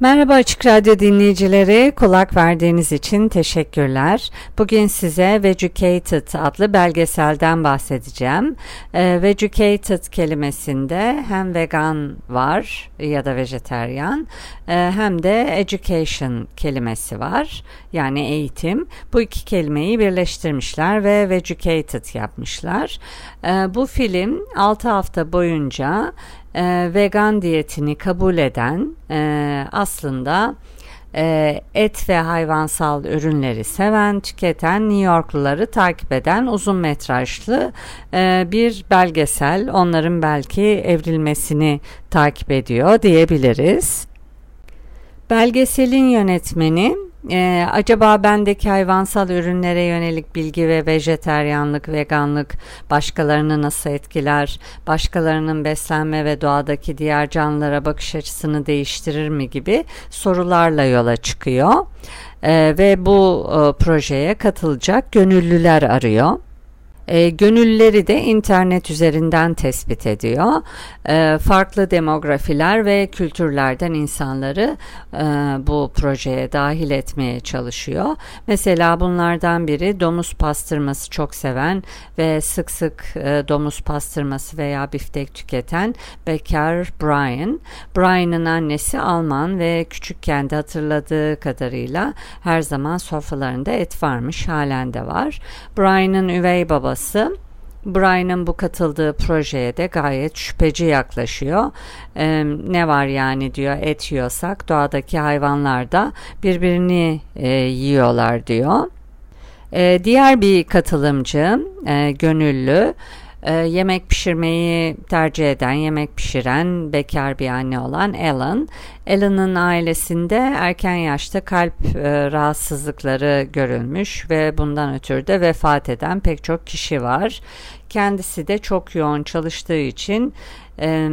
Merhaba Açık Radyo dinleyicileri, kulak verdiğiniz için teşekkürler. Bugün size Vegucated adlı belgeselden bahsedeceğim. E, Vegucated kelimesinde hem vegan var ya da vejeteryan e, hem de education kelimesi var. Yani eğitim. Bu iki kelimeyi birleştirmişler ve Vegucated yapmışlar. E, bu film 6 hafta boyunca e, vegan diyetini kabul eden e, aslında e, et ve hayvansal ürünleri seven, tüketen New Yorkluları takip eden uzun metrajlı e, bir belgesel. Onların belki evrilmesini takip ediyor diyebiliriz. Belgeselin yönetmeni ee, acaba bendeki hayvansal ürünlere yönelik bilgi ve vejeteryanlık, veganlık başkalarını nasıl etkiler? Başkalarının beslenme ve doğadaki diğer canlılara bakış açısını değiştirir mi gibi sorularla yola çıkıyor. Ee, ve bu e, projeye katılacak gönüllüler arıyor. E, gönülleri de internet üzerinden tespit ediyor. E, farklı demografiler ve kültürlerden insanları e, bu projeye dahil etmeye çalışıyor. Mesela bunlardan biri domuz pastırması çok seven ve sık sık e, domuz pastırması veya biftek tüketen bekar Brian. Brian'ın annesi Alman ve küçükken de hatırladığı kadarıyla her zaman sofralarında et varmış halen de var. Brian'ın üvey babası babası Brian'ın bu katıldığı projeye de gayet şüpheci yaklaşıyor. Ee, ne var yani diyor et yiyorsak doğadaki hayvanlar da birbirini e, yiyorlar diyor. Ee, diğer bir katılımcı e, gönüllü e, yemek pişirmeyi tercih eden, yemek pişiren bekar bir anne olan Ellen. Ellen'ın ailesinde erken yaşta kalp e, rahatsızlıkları görülmüş ve bundan ötürü de vefat eden pek çok kişi var. Kendisi de çok yoğun çalıştığı için e,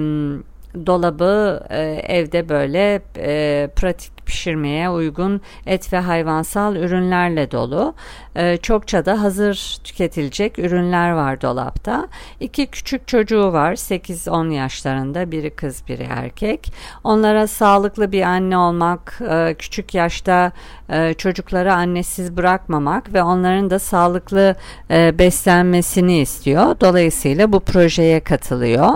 dolabı e, evde böyle e, pratik pişirmeye uygun et ve hayvansal ürünlerle dolu. E, çokça da hazır tüketilecek ürünler var dolapta. İki küçük çocuğu var 8-10 yaşlarında biri kız biri erkek. Onlara sağlıklı bir anne olmak, e, küçük yaşta e, çocukları annesiz bırakmamak ve onların da sağlıklı e, beslenmesini istiyor. Dolayısıyla bu projeye katılıyor.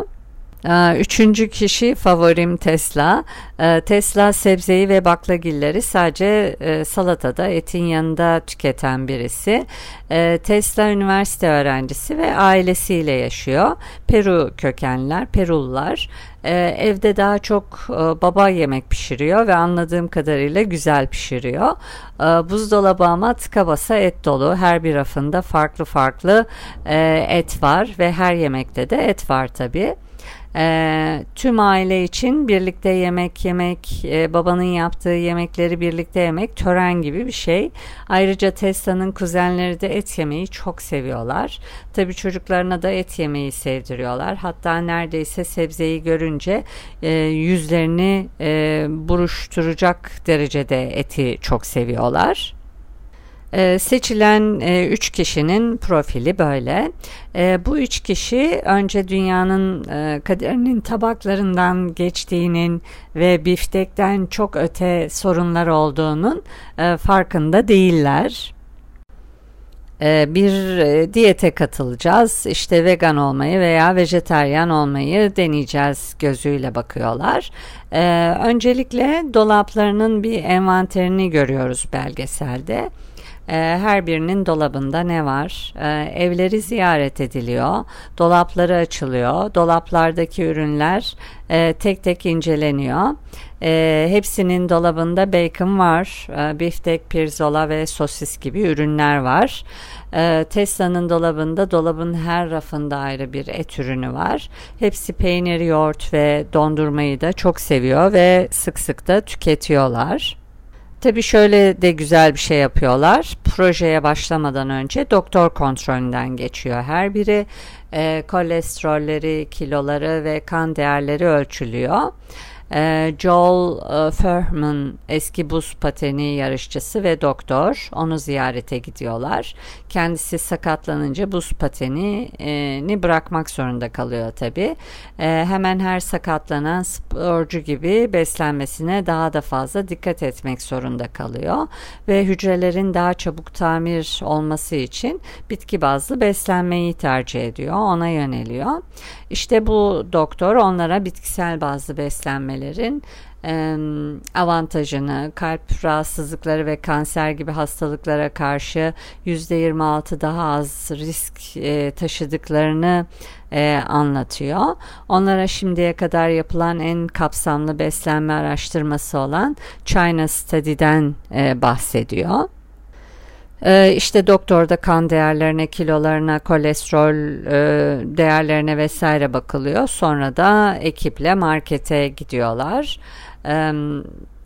Ee, üçüncü kişi favorim Tesla. Ee, Tesla sebzeyi ve baklagilleri sadece e, salatada etin yanında tüketen birisi. Ee, Tesla üniversite öğrencisi ve ailesiyle yaşıyor. Peru kökenler, Perullar. Evde daha çok e, baba yemek pişiriyor ve anladığım kadarıyla güzel pişiriyor. Buzdolabı ama tıka basa et dolu. Her bir rafında farklı farklı e, et var ve her yemekte de et var tabii. E, tüm aile için birlikte yemek yemek, e, babanın yaptığı yemekleri birlikte yemek tören gibi bir şey. Ayrıca Tesla'nın kuzenleri de et yemeyi çok seviyorlar. Tabii çocuklarına da et yemeyi sevdiriyorlar. Hatta neredeyse sebzeyi görünce e, yüzlerini e, buruşturacak derecede eti çok seviyorlar. E, seçilen e, üç kişinin profili böyle. E, bu üç kişi önce dünyanın e, kaderinin tabaklarından geçtiğinin ve biftekten çok öte sorunlar olduğunun e, farkında değiller e, bir e, diyete katılacağız. İşte vegan olmayı veya vejeteryan olmayı deneyeceğiz gözüyle bakıyorlar. Öncelikle dolaplarının bir envanterini görüyoruz belgeselde. Her birinin dolabında ne var? evleri ziyaret ediliyor, dolapları açılıyor, dolaplardaki ürünler tek tek inceleniyor. E, hepsinin dolabında bacon var, e, biftek, pirzola ve sosis gibi ürünler var. E, Tesla'nın dolabında dolabın her rafında ayrı bir et ürünü var. Hepsi peynir, yoğurt ve dondurmayı da çok seviyor ve sık sık da tüketiyorlar. Tabii şöyle de güzel bir şey yapıyorlar. Projeye başlamadan önce doktor kontrolünden geçiyor her biri. E, kolesterolleri, kiloları ve kan değerleri ölçülüyor. Ee, Joel e, Furman eski buz pateni yarışçısı ve doktor onu ziyarete gidiyorlar. Kendisi sakatlanınca buz patenini bırakmak zorunda kalıyor tabi. Ee, hemen her sakatlanan sporcu gibi beslenmesine daha da fazla dikkat etmek zorunda kalıyor ve hücrelerin daha çabuk tamir olması için bitki bazlı beslenmeyi tercih ediyor. Ona yöneliyor. İşte bu doktor onlara bitkisel bazlı beslenmelerin avantajını, kalp rahatsızlıkları ve kanser gibi hastalıklara karşı %26 daha az risk e, taşıdıklarını e, anlatıyor. Onlara şimdiye kadar yapılan en kapsamlı beslenme araştırması olan China Study'den e, bahsediyor. Ee, işte doktorda kan değerlerine, kilolarına, kolesterol e, değerlerine vesaire bakılıyor. Sonra da ekiple markete gidiyorlar. Ee,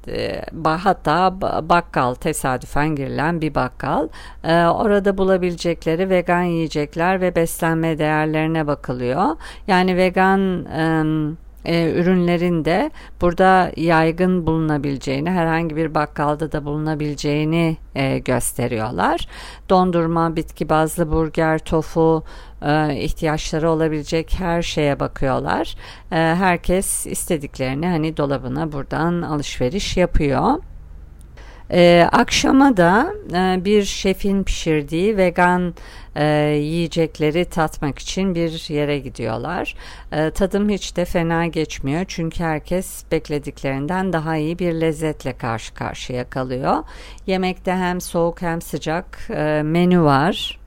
e, hatta bakkal tesadüfen girilen bir bakkal ee, orada bulabilecekleri vegan yiyecekler ve beslenme değerlerine bakılıyor yani vegan e, ürünlerin de burada yaygın bulunabileceğini, herhangi bir bakkalda da bulunabileceğini e, gösteriyorlar. Dondurma, bitki bazlı burger, tofu, e, ihtiyaçları olabilecek her şeye bakıyorlar. E, herkes istediklerini hani dolabına buradan alışveriş yapıyor. Ee, akşama da e, bir şefin pişirdiği vegan e, yiyecekleri tatmak için bir yere gidiyorlar. E, tadım hiç de fena geçmiyor çünkü herkes beklediklerinden daha iyi bir lezzetle karşı karşıya kalıyor. Yemekte hem soğuk hem sıcak e, menü var.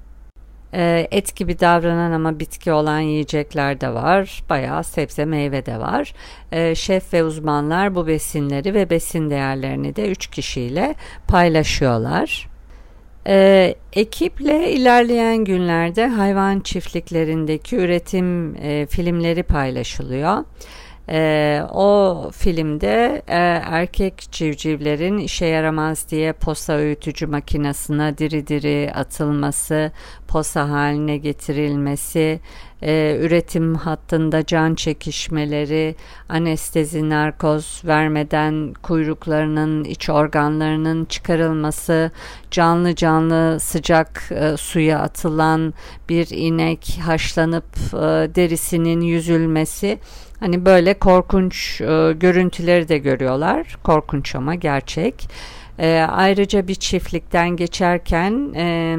Ee, et gibi davranan ama bitki olan yiyecekler de var. Bayağı sebze meyve de var. Ee, şef ve uzmanlar bu besinleri ve besin değerlerini de üç kişiyle paylaşıyorlar. Ee, ekiple ilerleyen günlerde hayvan çiftliklerindeki üretim e, filmleri paylaşılıyor. E, o filmde e, erkek civcivlerin işe yaramaz diye posa öğütücü makinesine diri diri atılması, posa haline getirilmesi, e, üretim hattında can çekişmeleri, anestezi, narkoz vermeden kuyruklarının, iç organlarının çıkarılması, canlı canlı sıcak e, suya atılan bir inek haşlanıp e, derisinin yüzülmesi, Hani böyle korkunç e, görüntüleri de görüyorlar. Korkunç ama gerçek. E, ayrıca bir çiftlikten geçerken e,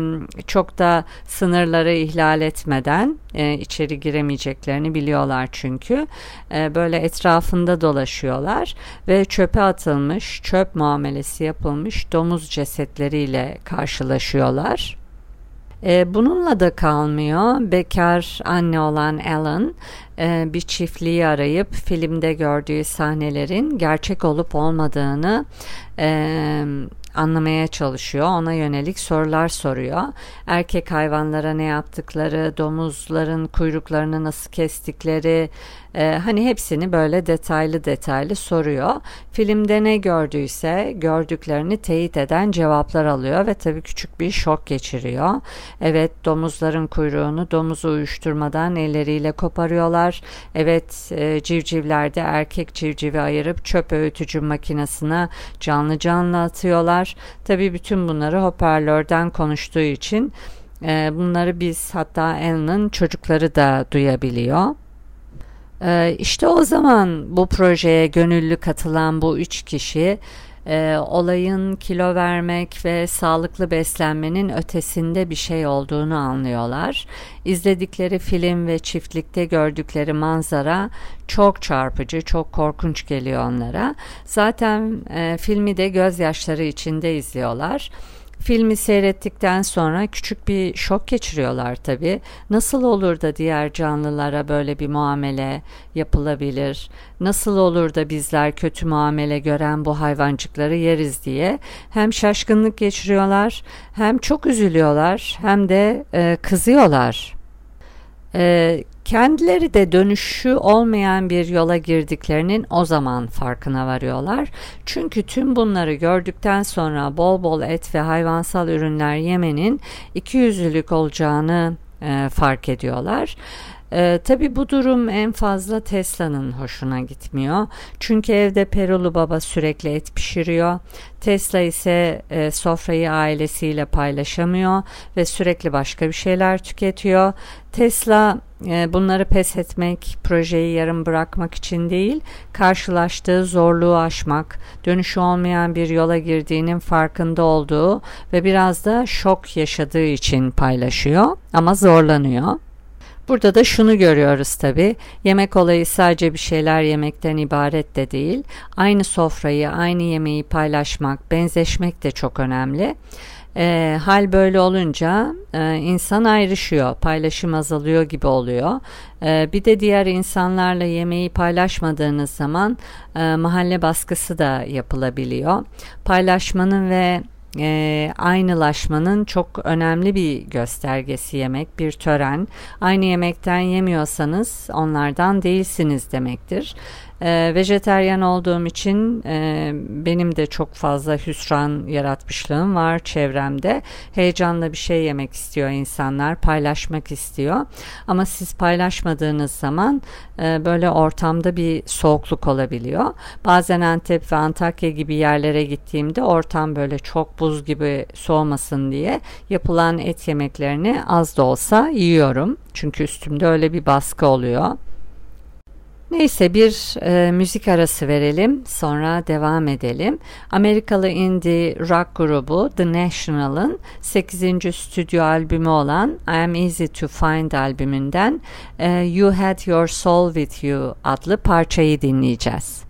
çok da sınırları ihlal etmeden e, içeri giremeyeceklerini biliyorlar çünkü. E, böyle etrafında dolaşıyorlar ve çöpe atılmış, çöp muamelesi yapılmış domuz cesetleriyle karşılaşıyorlar. E, bununla da kalmıyor. Bekar anne olan Alan e, bir çiftliği arayıp filmde gördüğü sahnelerin gerçek olup olmadığını e, anlamaya çalışıyor. Ona yönelik sorular soruyor. Erkek hayvanlara ne yaptıkları, domuzların kuyruklarını nasıl kestikleri, e, hani hepsini böyle detaylı detaylı soruyor. Filmde ne gördüyse gördüklerini teyit eden cevaplar alıyor ve tabii küçük bir şok geçiriyor. Evet domuzların kuyruğunu domuzu uyuşturmadan elleriyle koparıyorlar. Evet e, civcivlerde erkek civcivi ayırıp çöp öğütücü makinesine canlı canlı atıyorlar. Tabii bütün bunları hoparlörden konuştuğu için e, bunları biz hatta Alan'ın çocukları da duyabiliyor. Ee, işte o zaman bu projeye gönüllü katılan bu üç kişi e, olayın kilo vermek ve sağlıklı beslenmenin ötesinde bir şey olduğunu anlıyorlar. İzledikleri film ve çiftlikte gördükleri manzara çok çarpıcı, çok korkunç geliyor onlara. Zaten e, filmi de gözyaşları içinde izliyorlar. Filmi seyrettikten sonra küçük bir şok geçiriyorlar tabii. Nasıl olur da diğer canlılara böyle bir muamele yapılabilir? Nasıl olur da bizler kötü muamele gören bu hayvancıkları yeriz diye hem şaşkınlık geçiriyorlar, hem çok üzülüyorlar, hem de e, kızıyorlar. E, Kendileri de dönüşü olmayan bir yola girdiklerinin o zaman farkına varıyorlar. Çünkü tüm bunları gördükten sonra bol bol et ve hayvansal ürünler yemenin iki yüzlülük olacağını e, fark ediyorlar. Ee, tabii bu durum en fazla Tesla'nın hoşuna gitmiyor. Çünkü evde Perulu Baba sürekli et pişiriyor. Tesla ise e, sofrayı ailesiyle paylaşamıyor ve sürekli başka bir şeyler tüketiyor. Tesla e, bunları pes etmek, projeyi yarım bırakmak için değil, karşılaştığı zorluğu aşmak, dönüşü olmayan bir yola girdiğinin farkında olduğu ve biraz da şok yaşadığı için paylaşıyor ama zorlanıyor. Burada da şunu görüyoruz tabi. Yemek olayı sadece bir şeyler yemekten ibaret de değil. Aynı sofrayı, aynı yemeği paylaşmak, benzeşmek de çok önemli. E, hal böyle olunca e, insan ayrışıyor, paylaşım azalıyor gibi oluyor. E, bir de diğer insanlarla yemeği paylaşmadığınız zaman e, mahalle baskısı da yapılabiliyor. Paylaşmanın ve e, aynılaşmanın çok önemli bir göstergesi yemek, bir tören. Aynı yemekten yemiyorsanız onlardan değilsiniz demektir. E, vejeteryan olduğum için e, benim de çok fazla hüsran yaratmışlığım var çevremde. Heyecanla bir şey yemek istiyor insanlar, paylaşmak istiyor. Ama siz paylaşmadığınız zaman e, böyle ortamda bir soğukluk olabiliyor. Bazen Antep ve Antakya gibi yerlere gittiğimde ortam böyle çok buz gibi soğumasın diye yapılan et yemeklerini az da olsa yiyorum. Çünkü üstümde öyle bir baskı oluyor. Neyse bir e, müzik arası verelim sonra devam edelim. Amerikalı indie rock grubu The National'ın 8. stüdyo albümü olan I Am Easy to Find albümünden e, You Had Your Soul With You adlı parçayı dinleyeceğiz.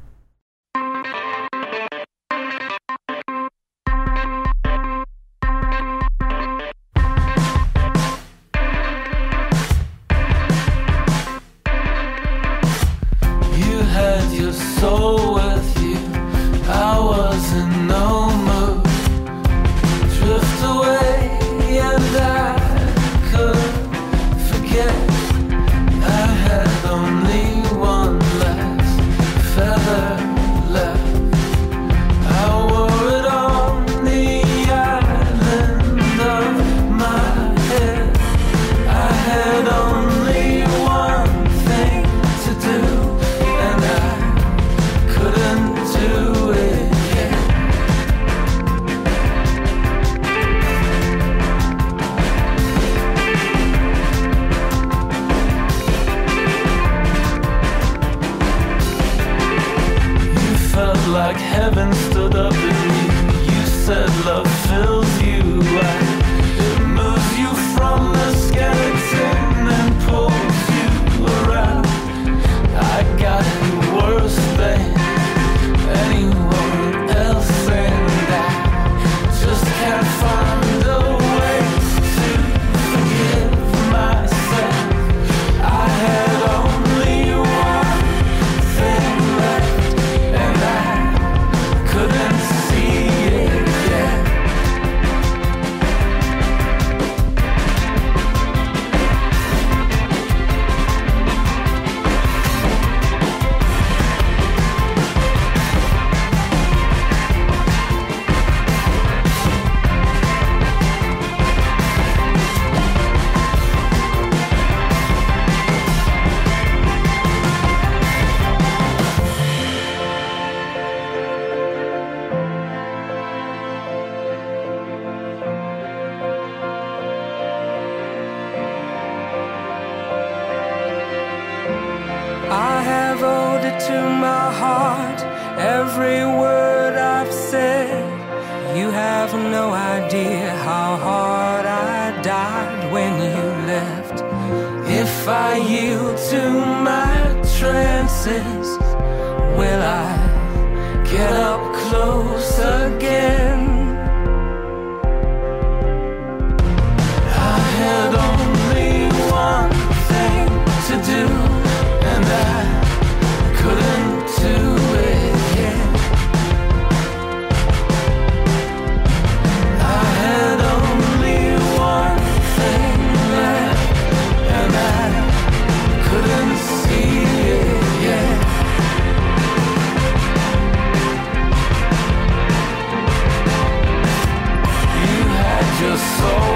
my heart, every word I've said. You have no idea how hard I died when you left. If I yield to my trances, will I get up close again? soul.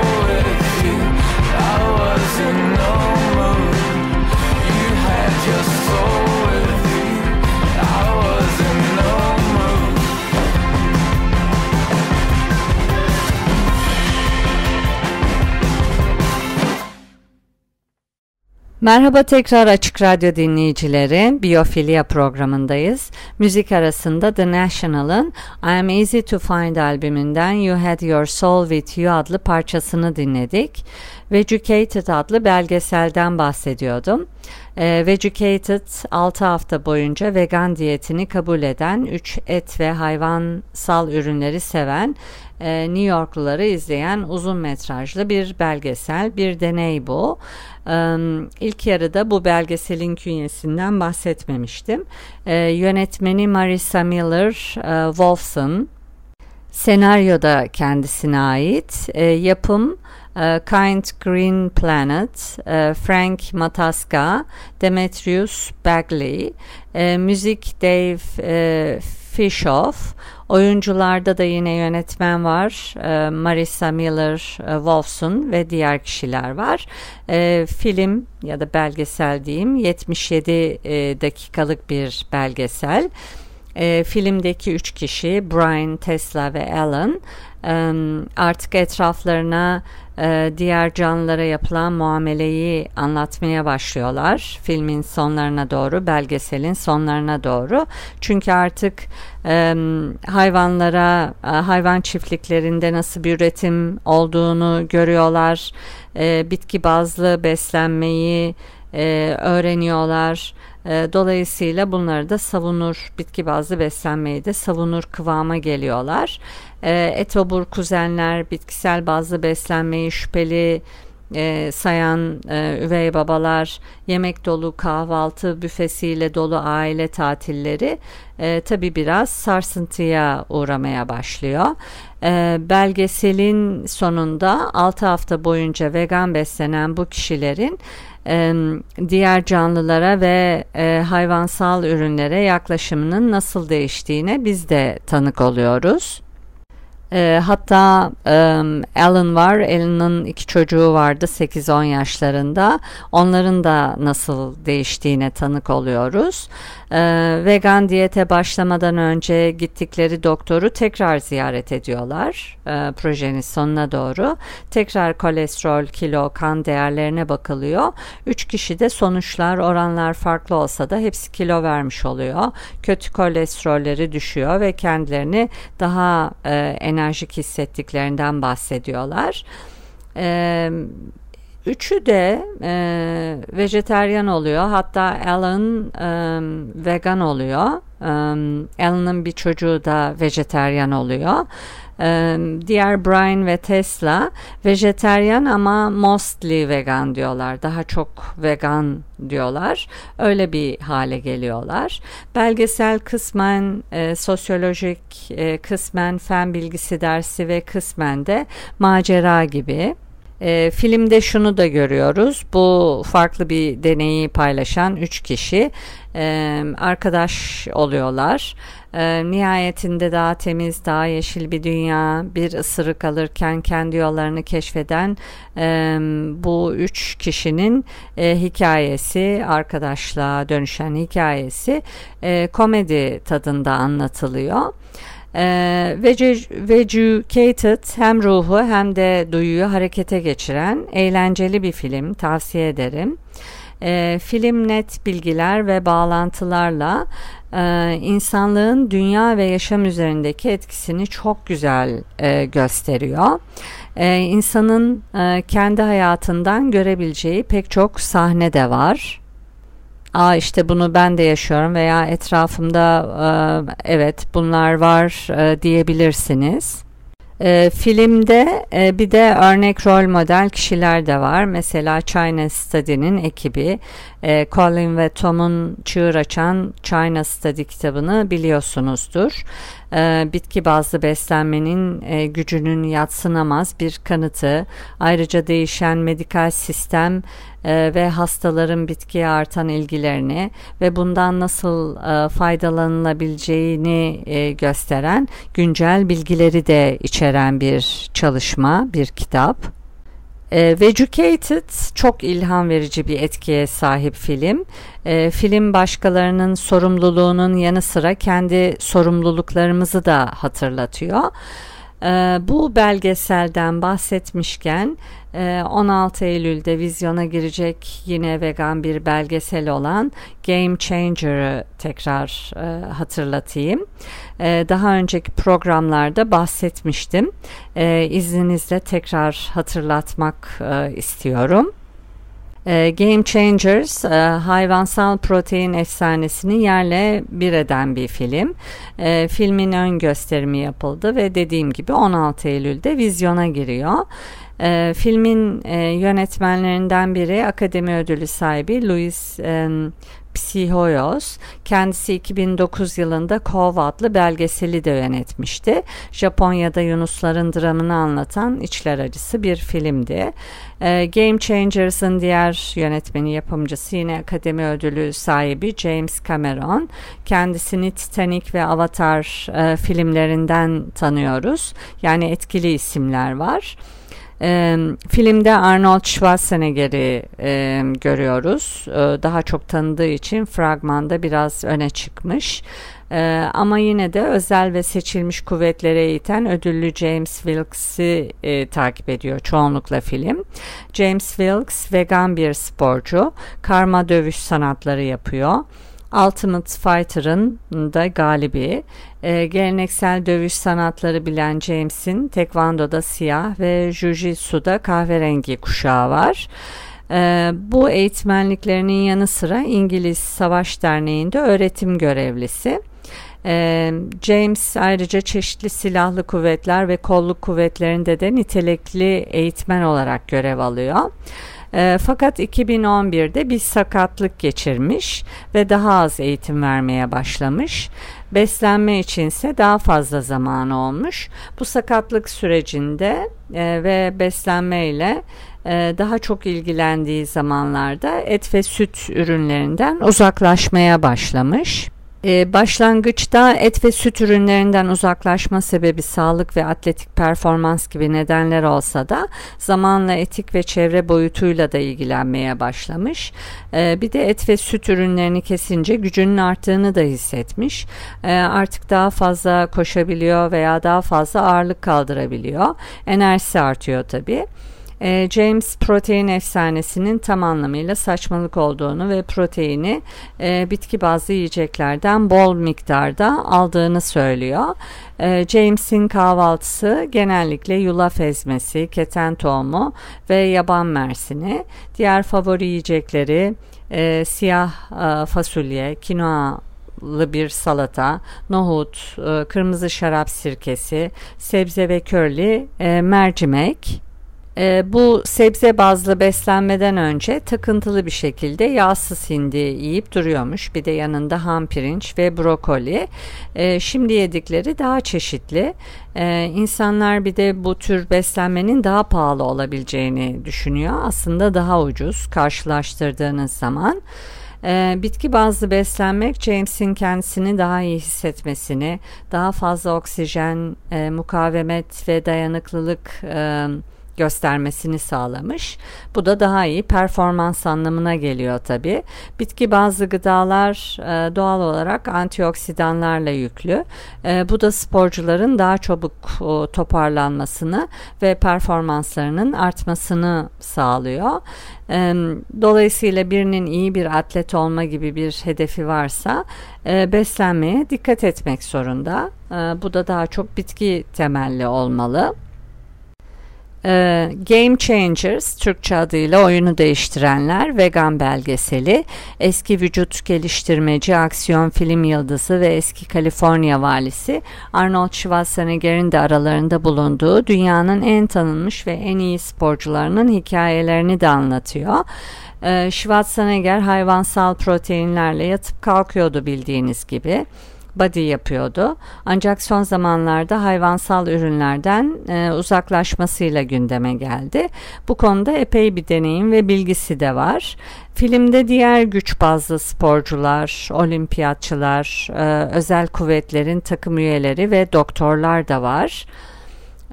Merhaba tekrar Açık Radyo dinleyicileri. Biyofilya programındayız. Müzik arasında The National'ın I Am Easy to Find albümünden You Had Your Soul With You adlı parçasını dinledik. Vegucated adlı belgeselden bahsediyordum. E, Vegucated 6 hafta boyunca vegan diyetini kabul eden, 3 et ve hayvansal ürünleri seven e, New Yorkluları izleyen uzun metrajlı bir belgesel, bir deney bu. E, ilk yarıda bu belgeselin künyesinden bahsetmemiştim. E, yönetmeni Marissa Miller e, Wolfson, senaryoda kendisine ait, yapım e, Kind Green Planet, e, Frank Mataska, Demetrius Bagley, e, müzik Dave Fishoff, Oyuncularda da yine yönetmen var. E, Marissa Miller e, Wolfson ve diğer kişiler var. E, film ya da belgesel diyeyim 77 e, dakikalık bir belgesel. E, filmdeki üç kişi Brian, Tesla ve Alan artık etraflarına e, diğer canlılara yapılan muameleyi anlatmaya başlıyorlar. Filmin sonlarına doğru, belgeselin sonlarına doğru. Çünkü artık hayvanlara, hayvan çiftliklerinde nasıl bir üretim olduğunu görüyorlar. Bitki bazlı beslenmeyi öğreniyorlar. E, dolayısıyla bunları da savunur, bitki bazlı beslenmeyi de savunur kıvama geliyorlar. E, etobur kuzenler bitkisel bazlı beslenmeyi şüpheli e, sayan e, üvey babalar, yemek dolu kahvaltı büfesiyle dolu aile tatilleri e, tabi biraz sarsıntıya uğramaya başlıyor. Belgeselin sonunda 6 hafta boyunca vegan beslenen bu kişilerin diğer canlılara ve e, hayvansal ürünlere yaklaşımının nasıl değiştiğine biz de tanık oluyoruz. E, hatta e, Alan var. Alan'ın iki çocuğu vardı 8-10 yaşlarında. Onların da nasıl değiştiğine tanık oluyoruz. E, vegan diyete başlamadan önce gittikleri doktoru tekrar ziyaret ediyorlar. E, projenin sonuna doğru. Tekrar kolesterol, kilo, kan değerlerine bakılıyor. Üç kişi de sonuçlar, oranlar farklı olsa da hepsi kilo vermiş oluyor. Kötü kolesterolleri düşüyor ve kendilerini daha e, enerjik enerjik hissettiklerinden bahsediyorlar. Üçü de e, vejeteryan oluyor. Hatta Alan vegan oluyor. E, Alan'ın bir çocuğu da vejeteryan oluyor. Diğer Brian ve Tesla vejeteryan ama mostly vegan diyorlar. Daha çok vegan diyorlar. Öyle bir hale geliyorlar. Belgesel kısmen e, sosyolojik, e, kısmen fen bilgisi dersi ve kısmen de macera gibi. E, filmde şunu da görüyoruz. Bu farklı bir deneyi paylaşan üç kişi e, arkadaş oluyorlar. E, nihayetinde daha temiz, daha yeşil bir dünya, bir ısırık alırken kendi yollarını keşfeden e, bu üç kişinin e, hikayesi, arkadaşlığa dönüşen hikayesi e, komedi tadında anlatılıyor. Ee, Vegucated hem ruhu hem de duyuyu harekete geçiren eğlenceli bir film tavsiye ederim. Ee, film net bilgiler ve bağlantılarla e, insanlığın dünya ve yaşam üzerindeki etkisini çok güzel e, gösteriyor. E, insanın e, kendi hayatından görebileceği pek çok sahne de var aa işte bunu ben de yaşıyorum veya etrafımda e, evet bunlar var e, diyebilirsiniz. E, filmde e, bir de örnek rol model kişiler de var. Mesela China Study'nin ekibi e, Colin ve Tom'un çığır açan China Study kitabını biliyorsunuzdur. E, bitki bazlı beslenmenin e, gücünün yatsınamaz bir kanıtı. Ayrıca değişen medikal sistem e, ve hastaların bitkiye artan ilgilerini ve bundan nasıl e, faydalanılabileceğini e, gösteren güncel bilgileri de içeren bir çalışma, bir kitap. E, Vegucated çok ilham verici bir etkiye sahip film. E, film başkalarının sorumluluğunun yanı sıra kendi sorumluluklarımızı da hatırlatıyor. Ee, bu belgeselden bahsetmişken 16 e, Eylül'de vizyona girecek yine vegan bir belgesel olan Game Changer'ı tekrar e, hatırlatayım. E, daha önceki programlarda bahsetmiştim. İzninizle tekrar hatırlatmak istiyorum. Game Changers hayvansal protein efsanesini yerle bir eden bir film. Filmin ön gösterimi yapıldı ve dediğim gibi 16 Eylül'de vizyona giriyor. E, filmin e, yönetmenlerinden biri Akademi Ödülü sahibi Louis e, Psihoyos. Kendisi 2009 yılında Kov adlı belgeseli de yönetmişti. Japonya'da Yunusların dramını anlatan içler acısı bir filmdi. E, Game Changers'ın diğer yönetmeni yapımcısı yine Akademi Ödülü sahibi James Cameron. Kendisini Titanic ve Avatar e, filmlerinden tanıyoruz. Yani etkili isimler var. E, filmde Arnold Schwarzenegger'i e, görüyoruz. E, daha çok tanıdığı için fragmanda biraz öne çıkmış. Ee, ama yine de özel ve seçilmiş kuvvetlere eğiten ödüllü James Wilkes'i e, takip ediyor çoğunlukla film. James Wilkes vegan bir sporcu, karma dövüş sanatları yapıyor. Ultimate Fighter'ın da galibi. E, geleneksel dövüş sanatları bilen James'in tekvandoda siyah ve jujitsu'da kahverengi kuşağı var. E, bu eğitmenliklerinin yanı sıra İngiliz Savaş Derneği'nde öğretim görevlisi. E, James ayrıca çeşitli silahlı kuvvetler ve kolluk kuvvetlerinde de nitelikli eğitmen olarak görev alıyor. E, fakat 2011'de bir sakatlık geçirmiş ve daha az eğitim vermeye başlamış. Beslenme içinse daha fazla zaman olmuş. Bu sakatlık sürecinde e, ve beslenme ile e, daha çok ilgilendiği zamanlarda et ve süt ürünlerinden uzaklaşmaya başlamış. Ee, başlangıçta et ve süt ürünlerinden uzaklaşma sebebi sağlık ve atletik performans gibi nedenler olsa da zamanla etik ve çevre boyutuyla da ilgilenmeye başlamış. Ee, bir de et ve süt ürünlerini kesince gücünün arttığını da hissetmiş. Ee, artık daha fazla koşabiliyor veya daha fazla ağırlık kaldırabiliyor. Enerjisi artıyor tabii. Ee, James protein efsanesinin tam anlamıyla saçmalık olduğunu ve proteini e, bitki bazlı yiyeceklerden bol miktarda aldığını söylüyor. E, James'in kahvaltısı genellikle yulaf ezmesi, keten tohumu ve yaban mersini. Diğer favori yiyecekleri e, siyah e, fasulye, kinoa bir salata, nohut, e, kırmızı şarap sirkesi, sebze ve körli e, mercimek. E, bu sebze bazlı beslenmeden önce takıntılı bir şekilde yağsız hindi yiyip duruyormuş. Bir de yanında ham pirinç ve brokoli. E, şimdi yedikleri daha çeşitli. E, insanlar bir de bu tür beslenmenin daha pahalı olabileceğini düşünüyor. Aslında daha ucuz karşılaştırdığınız zaman. E, bitki bazlı beslenmek James'in kendisini daha iyi hissetmesini, daha fazla oksijen, e, mukavemet ve dayanıklılık e, göstermesini sağlamış. Bu da daha iyi performans anlamına geliyor tabi. Bitki bazlı gıdalar e, doğal olarak antioksidanlarla yüklü. E, bu da sporcuların daha çabuk e, toparlanmasını ve performanslarının artmasını sağlıyor. E, dolayısıyla birinin iyi bir atlet olma gibi bir hedefi varsa e, beslenmeye dikkat etmek zorunda. E, bu da daha çok bitki temelli olmalı. Ee, Game Changers, Türkçe adıyla oyunu değiştirenler, vegan belgeseli, eski vücut geliştirmeci, aksiyon film yıldızı ve eski Kaliforniya valisi Arnold Schwarzenegger'in de aralarında bulunduğu dünyanın en tanınmış ve en iyi sporcularının hikayelerini de anlatıyor. Ee, Schwarzenegger hayvansal proteinlerle yatıp kalkıyordu bildiğiniz gibi. Body yapıyordu. Ancak son zamanlarda hayvansal ürünlerden e, uzaklaşmasıyla gündeme geldi. Bu konuda epey bir deneyim ve bilgisi de var. Filmde diğer güç bazlı sporcular, olimpiyatçılar, e, özel kuvvetlerin takım üyeleri ve doktorlar da var.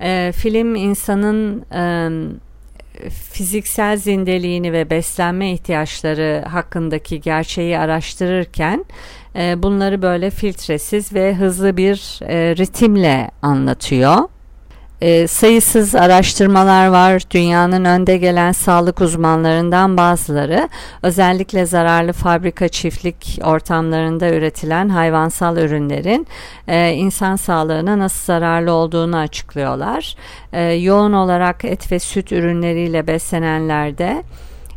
E, film insanın e, fiziksel zindeliğini ve beslenme ihtiyaçları hakkındaki gerçeği araştırırken e, bunları böyle filtresiz ve hızlı bir e, ritimle anlatıyor. E, sayısız araştırmalar var. Dünyanın önde gelen sağlık uzmanlarından bazıları özellikle zararlı fabrika çiftlik ortamlarında üretilen hayvansal ürünlerin e, insan sağlığına nasıl zararlı olduğunu açıklıyorlar. E, yoğun olarak et ve süt ürünleriyle beslenenlerde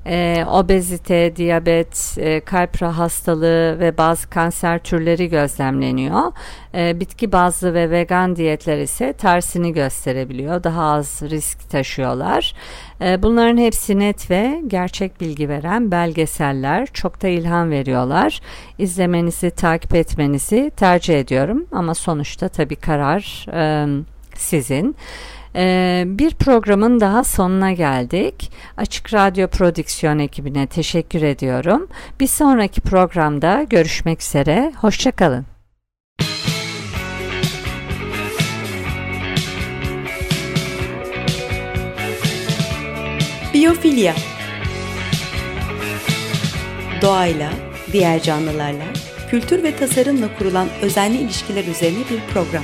e, obezite, diyabet, e, kalp hastalığı ve bazı kanser türleri gözlemleniyor. E, bitki bazlı ve vegan diyetler ise tersini gösterebiliyor. Daha az risk taşıyorlar. E, bunların hepsi net ve gerçek bilgi veren belgeseller. Çok da ilham veriyorlar. İzlemenizi, takip etmenizi tercih ediyorum. Ama sonuçta tabii karar e, sizin. Ee, bir programın daha sonuna geldik. Açık Radyo Prodüksiyon ekibine teşekkür ediyorum. Bir sonraki programda görüşmek üzere. Hoşçakalın. Biyofilya Doğayla, diğer canlılarla, kültür ve tasarımla kurulan özenli ilişkiler üzerine bir program.